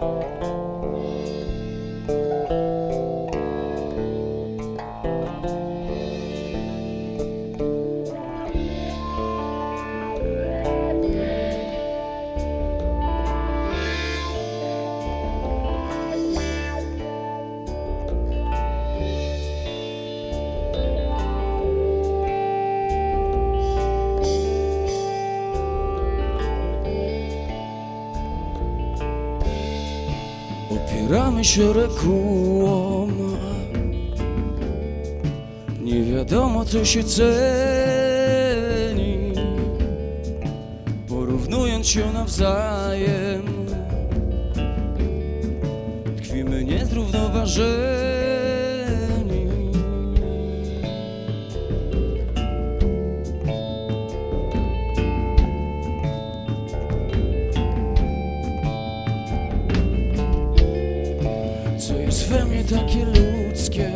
Bye. Opieramy się regułom Nie wiadomo co się ceni Porównując się nawzajem. Tkwimy niezrównoważeni Co jest we mnie takie ludzkie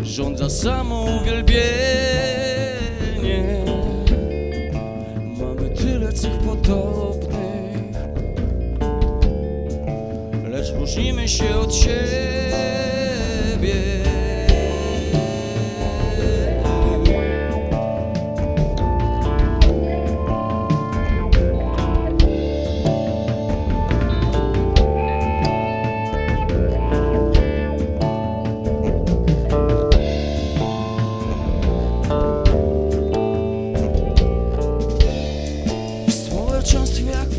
Rządza samo uwielbienie. Mamy tyle cech podobnych Lecz różnimy się od siebie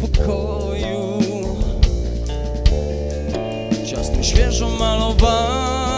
pokoju Ciasno świeżo malowanym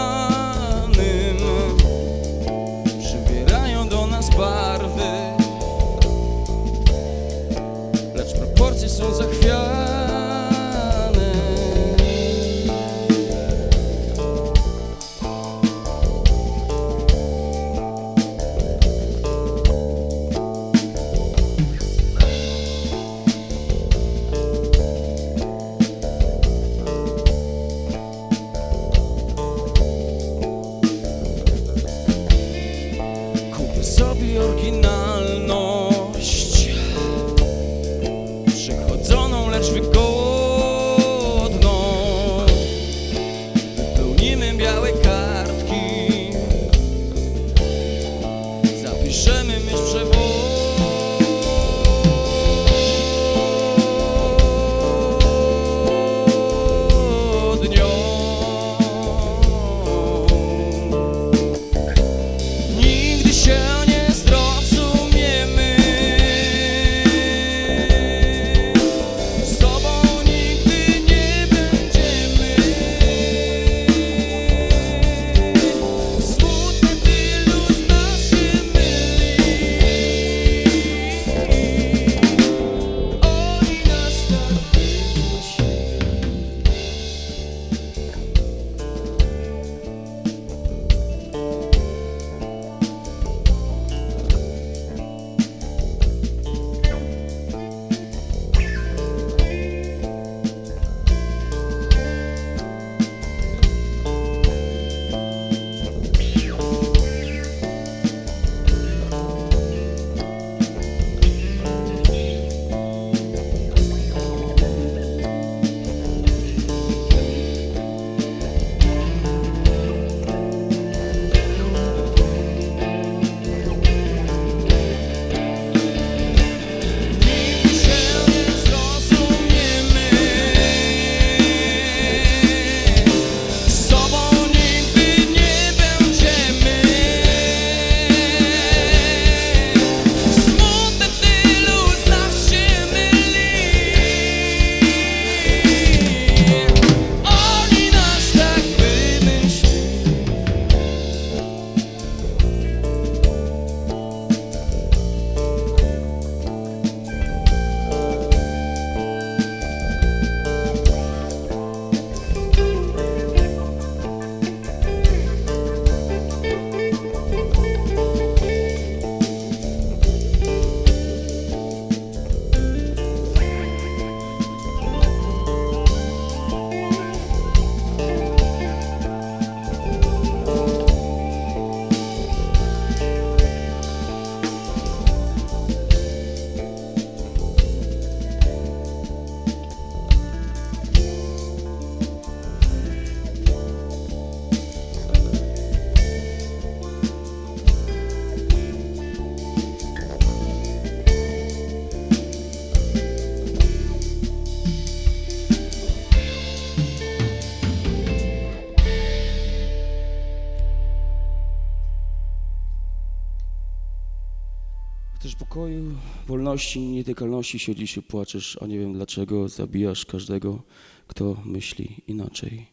pokoju, wolności, nietykalności siedzisz i płaczesz, a nie wiem dlaczego zabijasz każdego, kto myśli inaczej.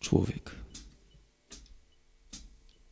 Człowiek.